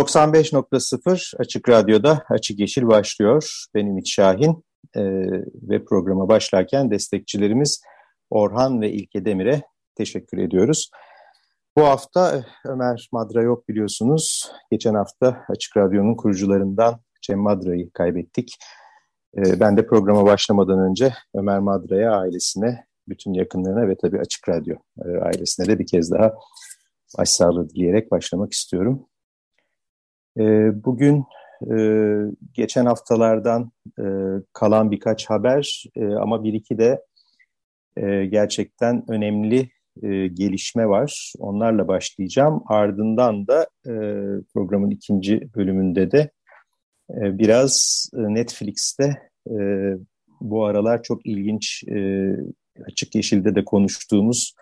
...95.0 Açık Radyo'da Açık Yeşil başlıyor. Ben Ümit Şahin e, ve programa başlarken destekçilerimiz Orhan ve İlke Demir'e teşekkür ediyoruz. Bu hafta eh, Ömer Madra yok biliyorsunuz. Geçen hafta Açık Radyo'nun kurucularından Cem Madra'yı kaybettik. Eh, ben de programa başlamadan önce Ömer Madra'ya, ailesine, bütün yakınlarına ve tabii Açık Radyo eh, ailesine de bir kez daha başsağlığı dileyerek başlamak istiyorum. Bugün geçen haftalardan kalan birkaç haber ama bir iki de gerçekten önemli e, gelişme var. Onlarla başlayacağım. Ardından da e, programın ikinci bölümünde de e, biraz e, Netflix'te e, bu aralar çok ilginç e, Açık Yeşil'de de konuştuğumuz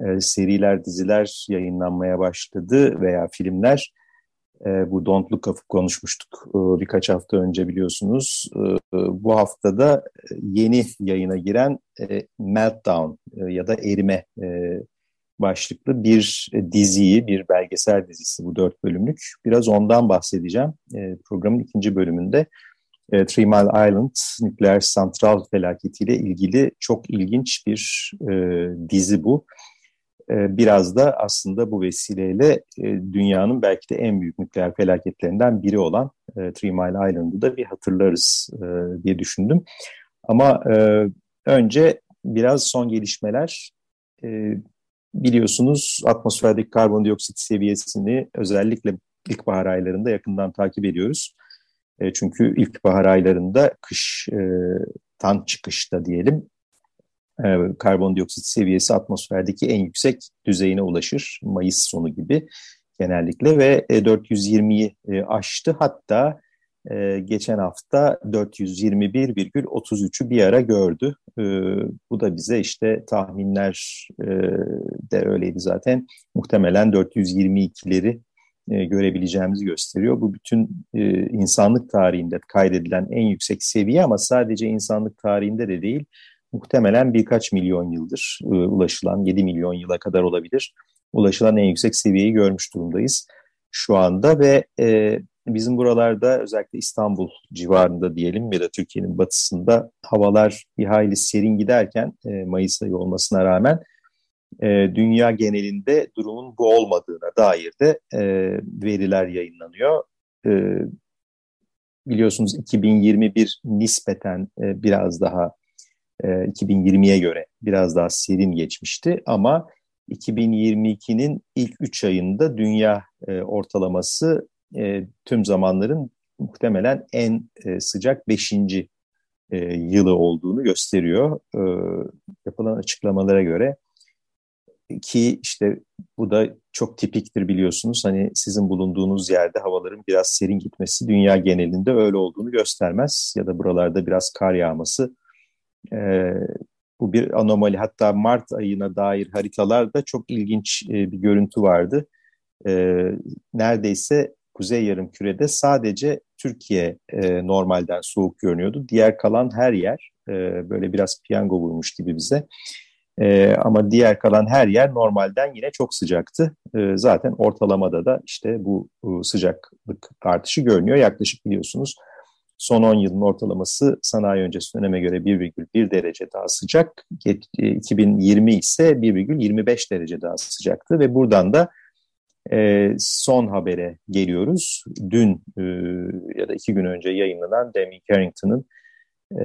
e, seriler, diziler yayınlanmaya başladı veya filmler. E, bu Don't Look konuşmuştuk e, birkaç hafta önce biliyorsunuz. E, bu haftada yeni yayına giren e, Meltdown e, ya da Erime e, başlıklı bir diziyi, bir belgesel dizisi bu dört bölümlük. Biraz ondan bahsedeceğim e, programın ikinci bölümünde. E, Three Mile Island nükleer santral felaketiyle ilgili çok ilginç bir e, dizi bu. Ee, biraz da aslında bu vesileyle e, dünyanın belki de en büyük nükleer felaketlerinden biri olan e, Three Mile Island'ı da bir hatırlarız e, diye düşündüm. Ama önce biraz son gelişmeler. Biliyorsunuz atmosferdeki karbondioksit seviyesini özellikle ilkbahar aylarında yakından takip ediyoruz. Çünkü ilkbahar aylarında kış tan çıkışta diyelim e, karbondioksit seviyesi atmosferdeki en yüksek düzeyine ulaşır. Mayıs sonu gibi genellikle ve 420'yi e, aştı. Hatta e, geçen hafta 421,33'ü bir ara gördü. Bu da bize işte tahminler de öyleydi zaten. Muhtemelen 422'leri görebileceğimizi gösteriyor. Bu bütün insanlık tarihinde kaydedilen en yüksek seviye ama sadece insanlık tarihinde de değil muhtemelen birkaç milyon yıldır e, ulaşılan, 7 milyon yıla kadar olabilir, ulaşılan en yüksek seviyeyi görmüş durumdayız şu anda ve e, bizim buralarda özellikle İstanbul civarında diyelim ya da Türkiye'nin batısında havalar bir hayli serin giderken e, Mayıs ayı olmasına rağmen e, dünya genelinde durumun bu olmadığına dair de e, veriler yayınlanıyor. E, biliyorsunuz 2021 nispeten biraz daha 2020'ye e, göre biraz daha serin geçmişti ama 2022'nin ilk 3 ayında dünya e, ortalaması e, tüm zamanların muhtemelen en sıcak 5. yılı olduğunu gösteriyor. Yapılan açıklamalara göre ki işte bu da çok tipiktir biliyorsunuz. Hani sizin bulunduğunuz yerde havaların biraz serin gitmesi dünya genelinde öyle olduğunu göstermez. Ya da buralarda biraz kar yağması e, bu bir anomali. Hatta Mart ayına dair haritalarda çok ilginç e, bir görüntü vardı. E, neredeyse Kuzey Yarımküre'de sadece Türkiye e, normalden soğuk görünüyordu. Diğer kalan her yer e, böyle biraz piyango vurmuş gibi bize. E, ama diğer kalan her yer normalden yine çok sıcaktı. E, zaten ortalamada da işte bu, bu sıcaklık artışı görünüyor. Yaklaşık biliyorsunuz son 10 yılın ortalaması sanayi öncesi döneme göre 1,1 derece daha sıcak. 2020 e, ise 1,25 derece daha sıcaktı ve buradan da e, son habere geliyoruz. Dün e, ya da iki gün önce yayınlanan Demi Carrington'ın e,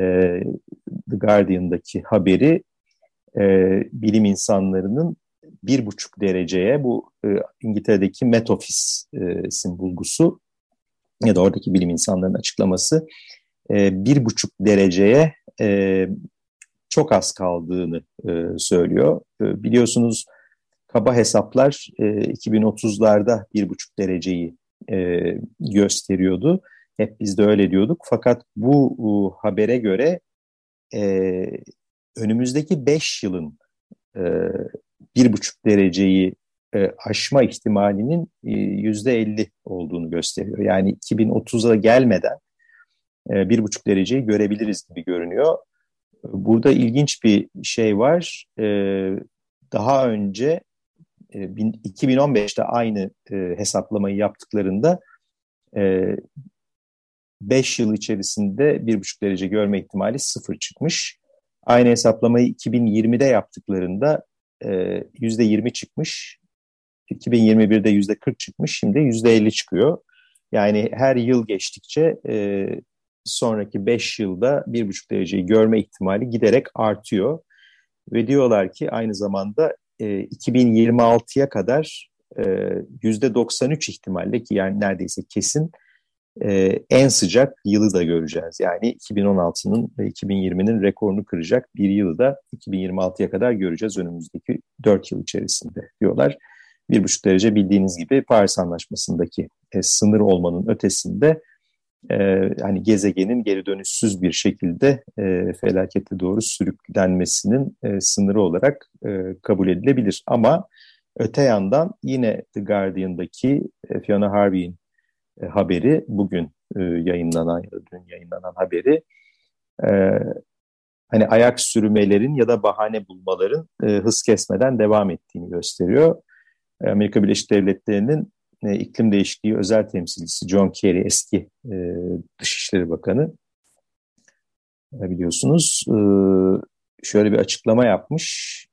The Guardian'daki haberi e, bilim insanlarının bir buçuk dereceye bu e, İngiltere'deki Met Office'in bulgusu ya da oradaki bilim insanlarının açıklaması e, bir buçuk dereceye e, çok az kaldığını e, söylüyor. Biliyorsunuz kaba hesaplar e, 2030'larda bir buçuk dereceyi gösteriyordu. Hep biz de öyle diyorduk. Fakat bu habere göre önümüzdeki beş yılın bir buçuk dereceyi e, aşma ihtimalinin e, yüzde elli olduğunu gösteriyor. Yani 2030'a gelmeden e, bir buçuk dereceyi görebiliriz gibi görünüyor. Burada ilginç bir şey var. E, daha önce 2015'te e, aynı hesaplamayı yaptıklarında 5 yıl içerisinde 1,5 derece görme ihtimali sıfır çıkmış. Aynı hesaplamayı 2020'de yaptıklarında %20 çıkmış. 2021'de %40 çıkmış. Şimdi %50 çıkıyor. Yani her yıl geçtikçe sonraki 5 yılda 1,5 dereceyi görme ihtimali giderek artıyor. Ve diyorlar ki aynı zamanda e, 2026'ya kadar e, %93 ihtimalle ki yani neredeyse kesin e, en sıcak yılı da göreceğiz. Yani 2016'nın ve 2020'nin rekorunu kıracak bir yılı da 2026'ya kadar göreceğiz önümüzdeki 4 yıl içerisinde diyorlar. 1,5 derece bildiğiniz gibi Paris Anlaşması'ndaki e, sınır olmanın ötesinde e, hani gezegenin geri dönüşsüz bir şekilde e, felakete doğru sürüklenmesinin e, sınırı olarak e, kabul edilebilir. Ama öte yandan yine The Guardian'daki e, Fiona Harvey'in e, haberi bugün e, yayınlanan ya da dün yayınlanan haberi e, hani ayak sürmelerin ya da bahane bulmaların e, hız kesmeden devam ettiğini gösteriyor. Amerika Birleşik Devletleri'nin e, iklim değişikliği özel temsilcisi John Kerry eski e, Dışişleri Bakanı e, biliyorsunuz şöyle bir açıklama yapmış.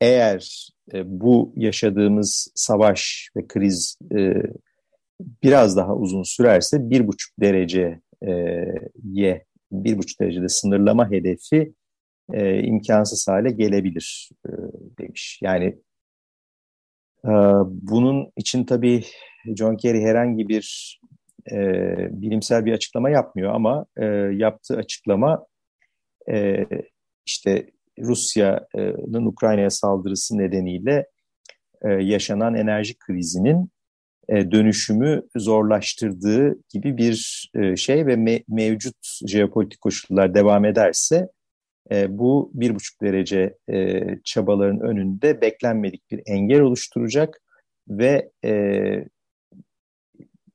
Eğer bu yaşadığımız savaş ve kriz biraz daha uzun sürerse bir buçuk dereceye bir buçuk derecede sınırlama hedefi e, imkansız hale gelebilir e, demiş. Yani bunun için tabii John Kerry herhangi bir e, bilimsel bir açıklama yapmıyor ama e, yaptığı açıklama e, işte Rusya'nın Ukrayna'ya saldırısı nedeniyle e, yaşanan enerji krizinin e, dönüşümü zorlaştırdığı gibi bir e, şey ve me mevcut jeopolitik koşullar devam ederse e, bu bir buçuk derece e, çabaların önünde beklenmedik bir engel oluşturacak ve e,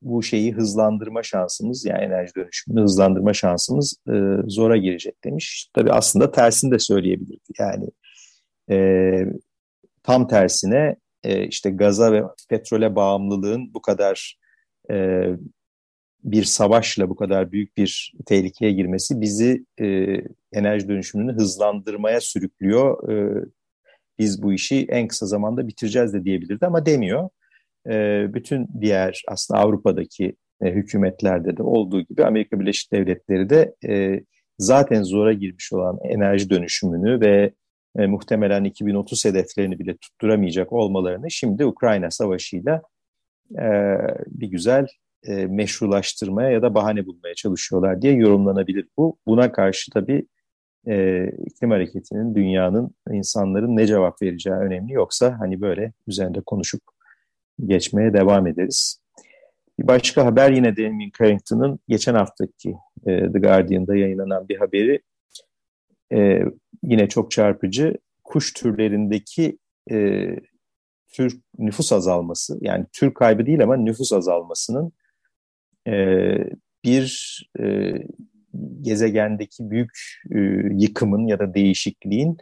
bu şeyi hızlandırma şansımız yani enerji dönüşümünü hızlandırma şansımız e, zora girecek demiş. Tabii aslında tersini de söyleyebilirdi. Yani e, tam tersine e, işte gaza ve petrole bağımlılığın bu kadar e, bir savaşla bu kadar büyük bir tehlikeye girmesi bizi e, enerji dönüşümünü hızlandırmaya sürüklüyor. E, biz bu işi en kısa zamanda bitireceğiz de diyebilirdi ama demiyor. E, bütün diğer aslında Avrupa'daki e, hükümetlerde de olduğu gibi Amerika Birleşik Devletleri de e, zaten zora girmiş olan enerji dönüşümünü ve e, muhtemelen 2030 hedeflerini bile tutturamayacak olmalarını şimdi Ukrayna Savaşı'yla e, bir güzel e, meşrulaştırmaya ya da bahane bulmaya çalışıyorlar diye yorumlanabilir bu. Buna karşı tabii e, iklim hareketinin, dünyanın, insanların ne cevap vereceği önemli. Yoksa hani böyle üzerinde konuşup geçmeye devam ederiz. Bir başka haber yine Damien Carrington'ın geçen haftaki e, The Guardian'da yayınlanan bir haberi. E, yine çok çarpıcı. Kuş türlerindeki e, tür nüfus azalması, yani tür kaybı değil ama nüfus azalmasının e, bir e, gezegendeki büyük e, yıkımın ya da değişikliğin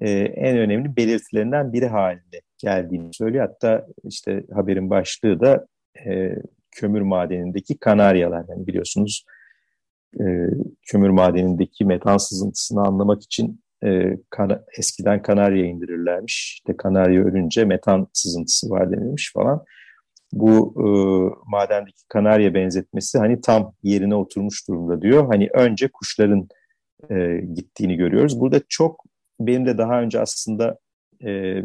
e, en önemli belirtilerinden biri haline geldiğini söylüyor. Hatta işte haberin başlığı da e, kömür madenindeki kanaryalar. Yani biliyorsunuz kömür madenindeki metan sızıntısını anlamak için eskiden kanarya indirirlermiş. İşte kanarya ölünce metan sızıntısı var denilmiş falan bu e, madendeki kanarya benzetmesi hani tam yerine oturmuş durumda diyor. Hani önce kuşların e, gittiğini görüyoruz. Burada çok benim de daha önce aslında e,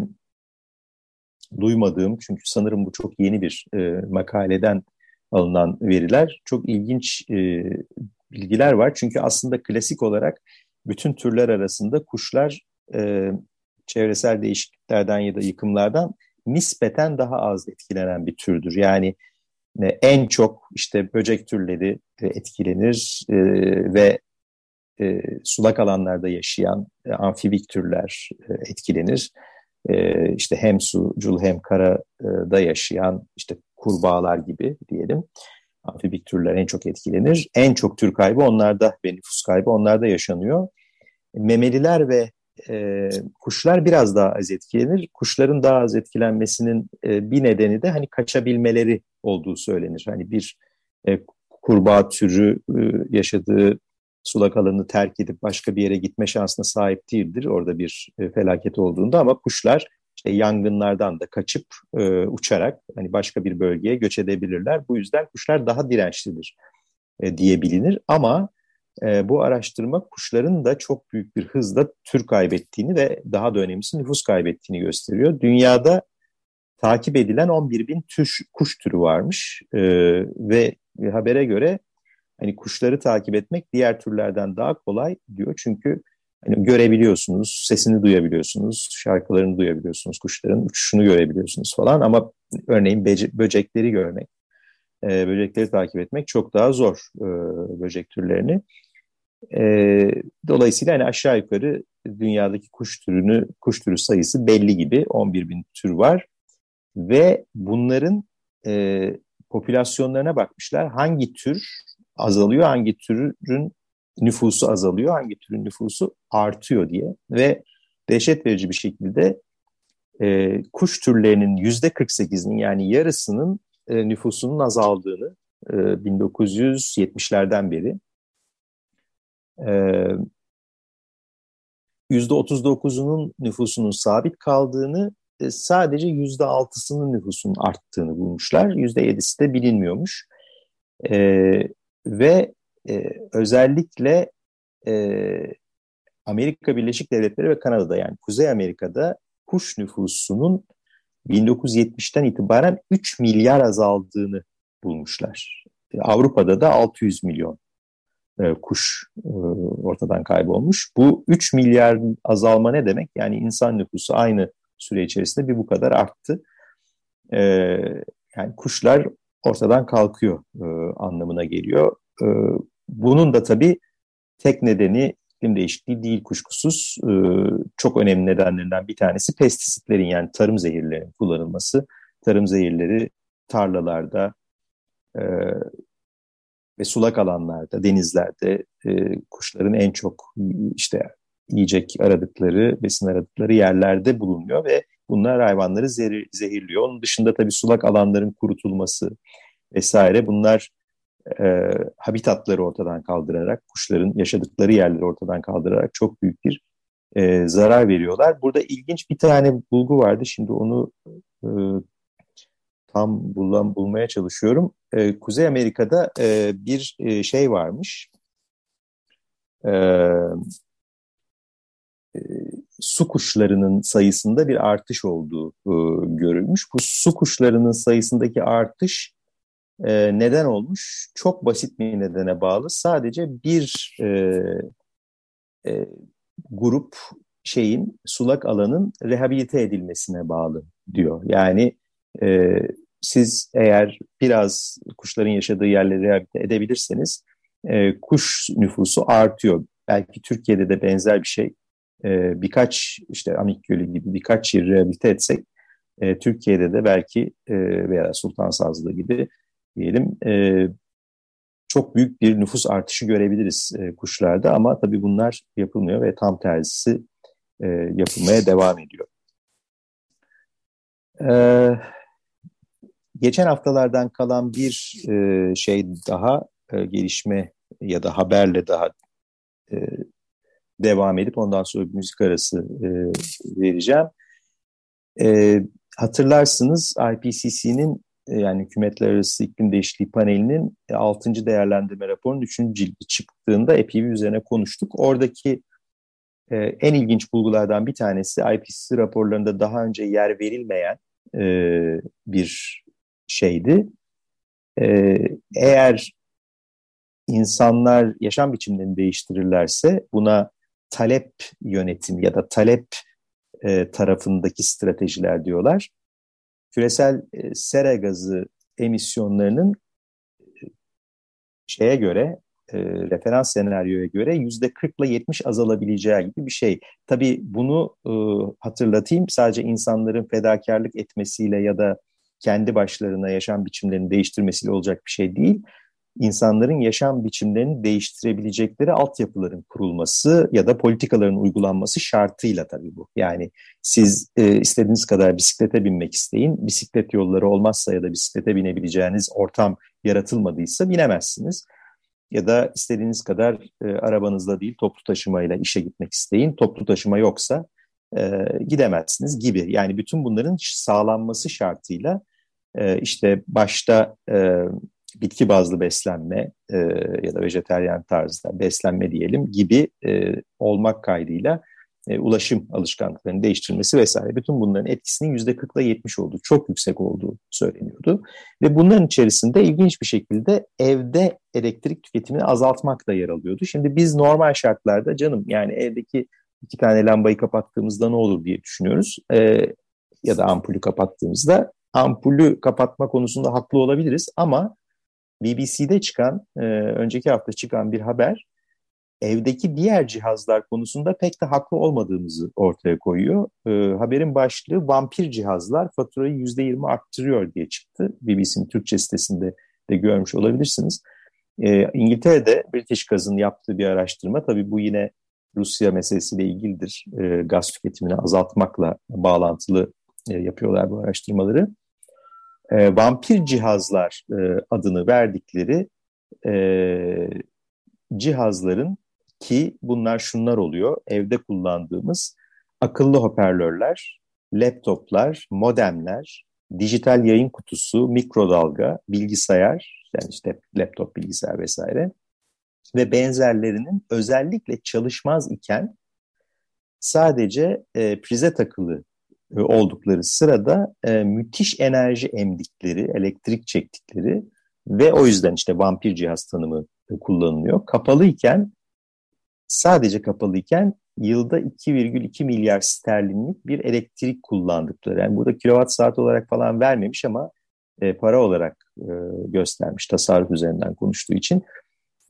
duymadığım çünkü sanırım bu çok yeni bir e, makaleden alınan veriler. Çok ilginç e, bilgiler var. Çünkü aslında klasik olarak bütün türler arasında kuşlar e, çevresel değişikliklerden ya da yıkımlardan nispeten daha az etkilenen bir türdür. Yani e, en çok işte böcek türleri e, etkilenir e, ve sulak alanlarda yaşayan amfibik türler etkilenir. İşte hem sucul hem karada yaşayan işte kurbağalar gibi diyelim. Amfibik türler en çok etkilenir. En çok tür kaybı onlarda ve nüfus kaybı onlarda yaşanıyor. Memeliler ve e, kuşlar biraz daha az etkilenir. Kuşların daha az etkilenmesinin e, bir nedeni de hani kaçabilmeleri olduğu söylenir. Hani bir e, kurbağa türü e, yaşadığı sulak alanını terk edip başka bir yere gitme şansına sahip değildir orada bir e, felaket olduğunda ama kuşlar işte yangınlardan da kaçıp e, uçarak hani başka bir bölgeye göç edebilirler. Bu yüzden kuşlar daha dirençlidir e, diye bilinir ama e, bu araştırma kuşların da çok büyük bir hızla tür kaybettiğini ve daha da önemlisi nüfus kaybettiğini gösteriyor. Dünyada takip edilen 11 bin tür, kuş türü varmış e, ve habere göre hani kuşları takip etmek diğer türlerden daha kolay diyor. Çünkü hani görebiliyorsunuz, sesini duyabiliyorsunuz, şarkılarını duyabiliyorsunuz, kuşların uçuşunu görebiliyorsunuz falan ama örneğin böcekleri görmek, e, böcekleri takip etmek çok daha zor e, böcek türlerini. E, dolayısıyla hani aşağı yukarı dünyadaki kuş türünü, kuş türü sayısı belli gibi 11 bin tür var ve bunların e, popülasyonlarına bakmışlar. Hangi tür azalıyor, hangi türün nüfusu azalıyor, hangi türün nüfusu artıyor diye ve dehşet verici bir şekilde e, kuş türlerinin yüzde 48'inin yani yarısının e, nüfusunun azaldığını e, 1970'lerden beri e, yüzde 39'unun nüfusunun sabit kaldığını e, sadece yüzde 6'sının nüfusunun arttığını bulmuşlar. Yüzde 7'si de bilinmiyormuş. E, ve e, özellikle e, Amerika Birleşik Devletleri ve Kanada'da yani Kuzey Amerika'da kuş nüfusunun 1970'ten itibaren 3 milyar azaldığını bulmuşlar. Avrupa'da da 600 milyon e, kuş e, ortadan kaybolmuş. Bu 3 milyar azalma ne demek? Yani insan nüfusu aynı süre içerisinde bir bu kadar arttı. E, yani kuşlar ortadan kalkıyor e, anlamına geliyor. E, bunun da tabii tek nedeni iklim değişikliği değil kuşkusuz. E, çok önemli nedenlerinden bir tanesi pestisitlerin yani tarım zehirlerinin kullanılması. Tarım zehirleri tarlalarda e, ve sulak alanlarda, denizlerde e, kuşların en çok işte yiyecek aradıkları, besin aradıkları yerlerde bulunuyor ve bunlar hayvanları zehirliyor. Onun dışında tabii sulak alanların kurutulması vesaire bunlar e, habitatları ortadan kaldırarak, kuşların yaşadıkları yerleri ortadan kaldırarak çok büyük bir e, zarar veriyorlar. Burada ilginç bir tane bulgu vardı. Şimdi onu e, tam bulan, bulmaya çalışıyorum. E, Kuzey Amerika'da e, bir e, şey varmış. E, e, su kuşlarının sayısında bir artış olduğu e, görülmüş. Bu su kuşlarının sayısındaki artış e, neden olmuş? Çok basit bir nedene bağlı. Sadece bir e, e, grup şeyin sulak alanın rehabilite edilmesine bağlı diyor. Yani e, siz eğer biraz kuşların yaşadığı yerleri rehabilite edebilirseniz e, kuş nüfusu artıyor. Belki Türkiye'de de benzer bir şey e, birkaç işte Amik Gölü gibi birkaç yeri rehabilite etsek e, Türkiye'de de belki e, veya Sultan Sazlı gibi diyelim e, çok büyük bir nüfus artışı görebiliriz e, kuşlarda ama tabii bunlar yapılmıyor ve tam tersisi e, yapılmaya devam ediyor. E, geçen haftalardan kalan bir e, şey daha e, gelişme ya da haberle daha e, devam edip ondan sonra müzik arası e, vereceğim. E, hatırlarsınız IPCC'nin yani Hükümetler Arası İklim Değişikliği Paneli'nin 6. değerlendirme raporunun 3. cildi çıktığında epey üzerine konuştuk. Oradaki e, en ilginç bulgulardan bir tanesi IPCC raporlarında daha önce yer verilmeyen e, bir şeydi. E, eğer insanlar yaşam biçimlerini değiştirirlerse buna talep yönetim ya da talep e, tarafındaki stratejiler diyorlar. Küresel e, sera gazı emisyonlarının e, şeye göre e, referans senaryoya göre yüzde 40 ile 70 azalabileceği gibi bir şey. Tabii bunu e, hatırlatayım sadece insanların fedakarlık etmesiyle ya da kendi başlarına yaşam biçimlerini değiştirmesiyle olacak bir şey değil. İnsanların yaşam biçimlerini değiştirebilecekleri altyapıların kurulması ya da politikaların uygulanması şartıyla tabii bu. Yani siz e, istediğiniz kadar bisiklete binmek isteyin. Bisiklet yolları olmazsa ya da bisiklete binebileceğiniz ortam yaratılmadıysa binemezsiniz ya da istediğiniz kadar e, arabanızla değil toplu taşımayla işe gitmek isteyin. Toplu taşıma yoksa e, gidemezsiniz gibi. Yani bütün bunların sağlanması şartıyla e, işte başta e, bitki bazlı beslenme e, ya da vejeteryan tarzda beslenme diyelim gibi e, olmak kaydıyla e, ulaşım alışkanlıklarını değiştirmesi vesaire bütün bunların etkisinin yüzde 40 ile 70 olduğu, çok yüksek olduğu söyleniyordu. Ve bunların içerisinde ilginç bir şekilde evde elektrik tüketimini azaltmak da yer alıyordu. Şimdi biz normal şartlarda canım yani evdeki iki tane lambayı kapattığımızda ne olur diye düşünüyoruz. E, ya da ampulü kapattığımızda ampulü kapatma konusunda haklı olabiliriz ama BBC'de çıkan, e, önceki hafta çıkan bir haber evdeki diğer cihazlar konusunda pek de haklı olmadığımızı ortaya koyuyor. E, haberin başlığı vampir cihazlar faturayı %20 arttırıyor diye çıktı. BBC'nin Türkçe sitesinde de görmüş olabilirsiniz. E, İngiltere'de British Gaz'ın yaptığı bir araştırma, tabii bu yine Rusya meselesiyle ilgilidir. E, gaz tüketimini azaltmakla bağlantılı e, yapıyorlar bu araştırmaları. E, vampir cihazlar e, adını verdikleri e, cihazların ki bunlar şunlar oluyor. Evde kullandığımız akıllı hoparlörler, laptoplar, modemler, dijital yayın kutusu, mikrodalga, bilgisayar, yani işte laptop, bilgisayar vesaire ve benzerlerinin özellikle çalışmaz iken sadece e, prize takılı oldukları sırada e, müthiş enerji emdikleri, elektrik çektikleri ve o yüzden işte vampir cihaz tanımı kullanılıyor. Kapalıyken sadece kapalıyken yılda 2,2 milyar sterlinlik bir elektrik kullandıkları. Yani burada kilowatt saat olarak falan vermemiş ama e, para olarak e, göstermiş tasarruf üzerinden konuştuğu için.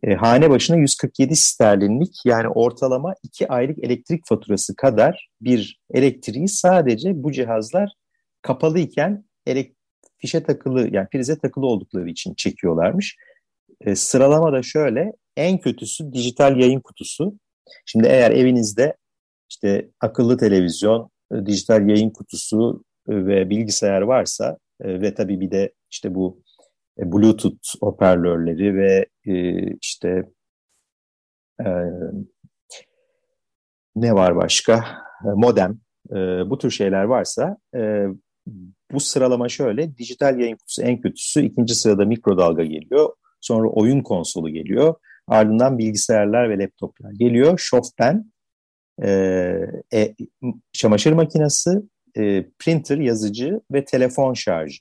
E, hane başına 147 sterlinlik yani ortalama 2 aylık elektrik faturası kadar bir elektriği sadece bu cihazlar kapalıyken fişe takılı yani prize takılı oldukları için çekiyorlarmış. E, sıralama da şöyle en kötüsü dijital yayın kutusu. Şimdi eğer evinizde işte akıllı televizyon, e, dijital yayın kutusu e, ve bilgisayar varsa e, ve tabii bir de işte bu Bluetooth hoparlörleri ve işte ne var başka? Modem. Bu tür şeyler varsa bu sıralama şöyle. Dijital yayın kutusu en kötüsü. ikinci sırada mikrodalga geliyor. Sonra oyun konsolu geliyor. Ardından bilgisayarlar ve laptoplar geliyor. Şofben, e, e, çamaşır makinesi, e, printer, yazıcı ve telefon şarjı.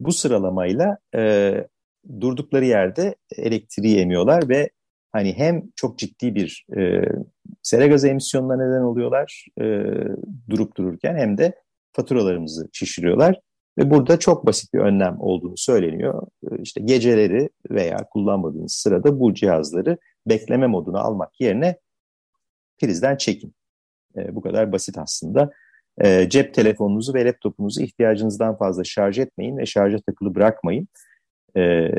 Bu sıralamayla e, durdukları yerde elektriği emiyorlar ve hani hem çok ciddi bir e, sera gazı emisyonuna neden oluyorlar e, durup dururken hem de faturalarımızı şişiriyorlar. Ve burada çok basit bir önlem olduğunu söyleniyor. Ee, işte geceleri veya kullanmadığınız sırada bu cihazları bekleme moduna almak yerine prizden çekin. E, bu kadar basit aslında. E, cep telefonunuzu ve laptopunuzu ihtiyacınızdan fazla şarj etmeyin ve şarja takılı bırakmayın. E,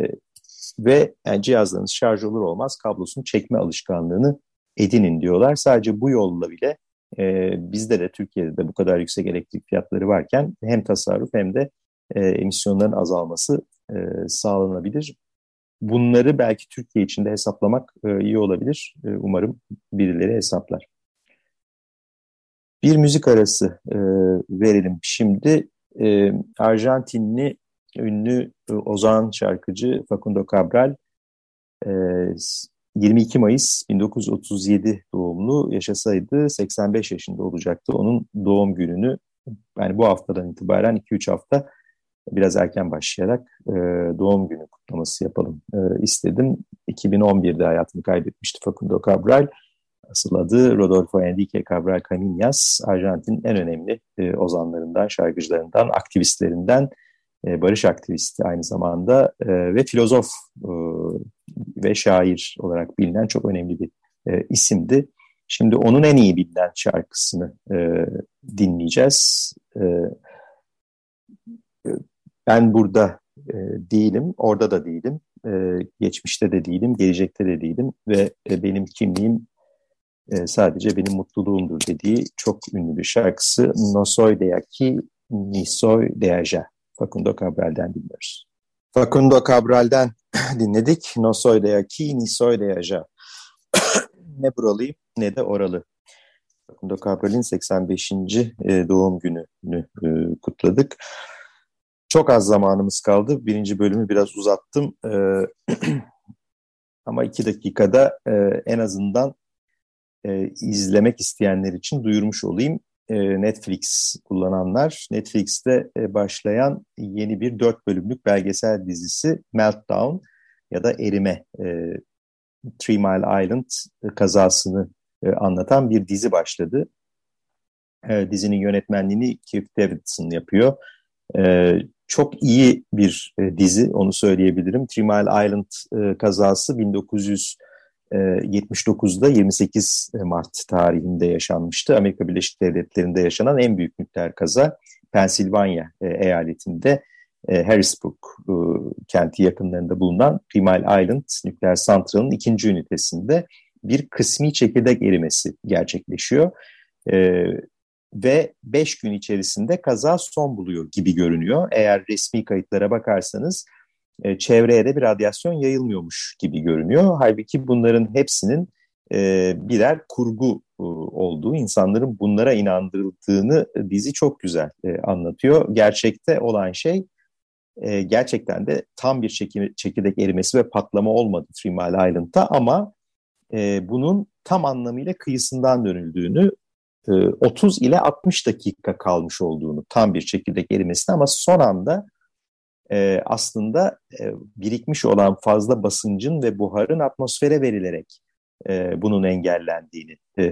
ve yani cihazlarınız şarj olur olmaz kablosunu çekme alışkanlığını edinin diyorlar. Sadece bu yolla bile e, bizde de Türkiye'de de bu kadar yüksek elektrik fiyatları varken hem tasarruf hem de e, emisyonların azalması e, sağlanabilir. Bunları belki Türkiye içinde hesaplamak e, iyi olabilir. E, umarım birileri hesaplar. Bir müzik arası e, verelim şimdi. E, Arjantinli ünlü e, ozan şarkıcı Facundo Cabral e, 22 Mayıs 1937 doğumlu yaşasaydı 85 yaşında olacaktı. Onun doğum gününü yani bu haftadan itibaren 2-3 hafta biraz erken başlayarak e, doğum günü kutlaması yapalım e, istedim. 2011'de hayatını kaybetmişti Facundo Cabral. Asıl adı Rodolfo Enrique Cabral Caminhas, Arjantin'in en önemli e, ozanlarından, şarkıcılarından, aktivistlerinden, e, barış aktivisti aynı zamanda e, ve filozof e, ve şair olarak bilinen çok önemli bir e, isimdi. Şimdi onun en iyi bilinen şarkısını e, dinleyeceğiz. E, ben burada e, değilim, orada da değilim, e, geçmişte de değilim, gelecekte de değilim ve e, benim kimliğim e, sadece benim mutluluğumdur dediği çok ünlü bir şarkısı No soy de aquí, ni. Facundo Cabral'den dinliyoruz. Facundo Cabral'den dinledik. No soy de aquí, ne buralıyım ne de oralı. Facundo Cabral'in 85. E, doğum gününü e, kutladık. Çok az zamanımız kaldı. Birinci bölümü biraz uzattım. E, ama iki dakikada en azından izlemek isteyenler için duyurmuş olayım. Netflix kullananlar, Netflix'te başlayan yeni bir dört bölümlük belgesel dizisi Meltdown ya da Erime, Three Mile Island kazasını anlatan bir dizi başladı. Dizinin yönetmenliğini Keith Davidson yapıyor çok iyi bir e, dizi onu söyleyebilirim. Three Mile Island e, kazası 1979'da 28 Mart tarihinde yaşanmıştı. Amerika Birleşik Devletleri'nde yaşanan en büyük nükleer kaza Pensilvanya e, eyaletinde e, Harrisburg e, kenti yakınlarında bulunan Mile Island nükleer santralının ikinci ünitesinde bir kısmi çekirdek erimesi gerçekleşiyor. E, ve 5 gün içerisinde kaza son buluyor gibi görünüyor. Eğer resmi kayıtlara bakarsanız e, çevreye de bir radyasyon yayılmıyormuş gibi görünüyor. Halbuki bunların hepsinin e, birer kurgu e, olduğu, insanların bunlara inandırıldığını dizi çok güzel anlatıyor. Gerçekte olan şey gerçekten de tam bir çeki, çekirdek erimesi ve patlama olmadı Three Mile Island'da ama bunun tam anlamıyla kıyısından dönüldüğünü 30 ee, ile 60 dakika kalmış olduğunu tam bir çekirdek erimesine ama son anda e, aslında e, birikmiş olan fazla basıncın ve buharın atmosfere verilerek e, bunun engellendiğini e,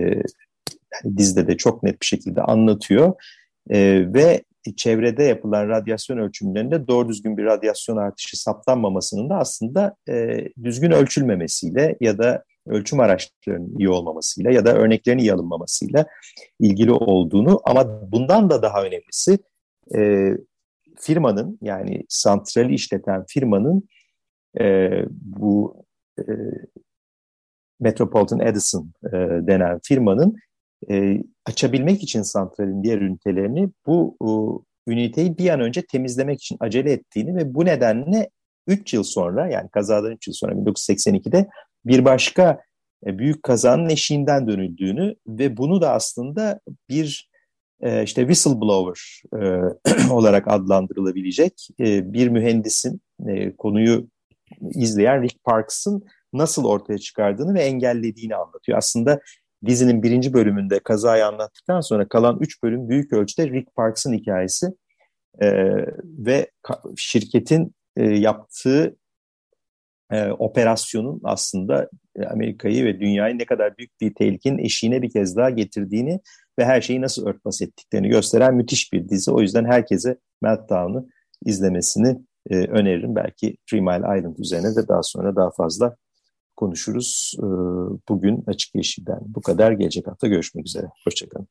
yani dizide de çok net bir şekilde anlatıyor. E, ve çevrede yapılan radyasyon ölçümlerinde doğru düzgün bir radyasyon artışı saptanmamasının da aslında e, düzgün ölçülmemesiyle ya da ölçüm araçlarının iyi olmamasıyla ya da örneklerin iyi alınmamasıyla ilgili olduğunu ama bundan da daha önemlisi e, firmanın yani santrali işleten firmanın e, bu e, Metropolitan Edison e, denen firmanın e, açabilmek için santralin diğer ünitelerini bu e, üniteyi bir an önce temizlemek için acele ettiğini ve bu nedenle 3 yıl sonra yani kazadan 3 yıl sonra 1982'de bir başka e, büyük kazanın eşiğinden dönüldüğünü ve bunu da aslında bir e, işte whistleblower e, olarak adlandırılabilecek bir mühendisin konuyu izleyen Rick Parks'ın nasıl ortaya çıkardığını ve engellediğini anlatıyor. Aslında dizinin birinci bölümünde kazayı anlattıktan sonra kalan üç bölüm büyük ölçüde Rick Parks'ın hikayesi ve şirketin yaptığı e, operasyonun aslında e, Amerika'yı ve dünyayı ne kadar büyük bir tehlikenin eşiğine bir kez daha getirdiğini ve her şeyi nasıl örtbas ettiklerini gösteren müthiş bir dizi. O yüzden herkese Meltdown'u izlemesini e, öneririm. Belki Three Mile Island üzerine de daha sonra daha fazla konuşuruz. E, bugün Açık Yeşil'den bu kadar. Gelecek hafta görüşmek üzere. Hoşçakalın.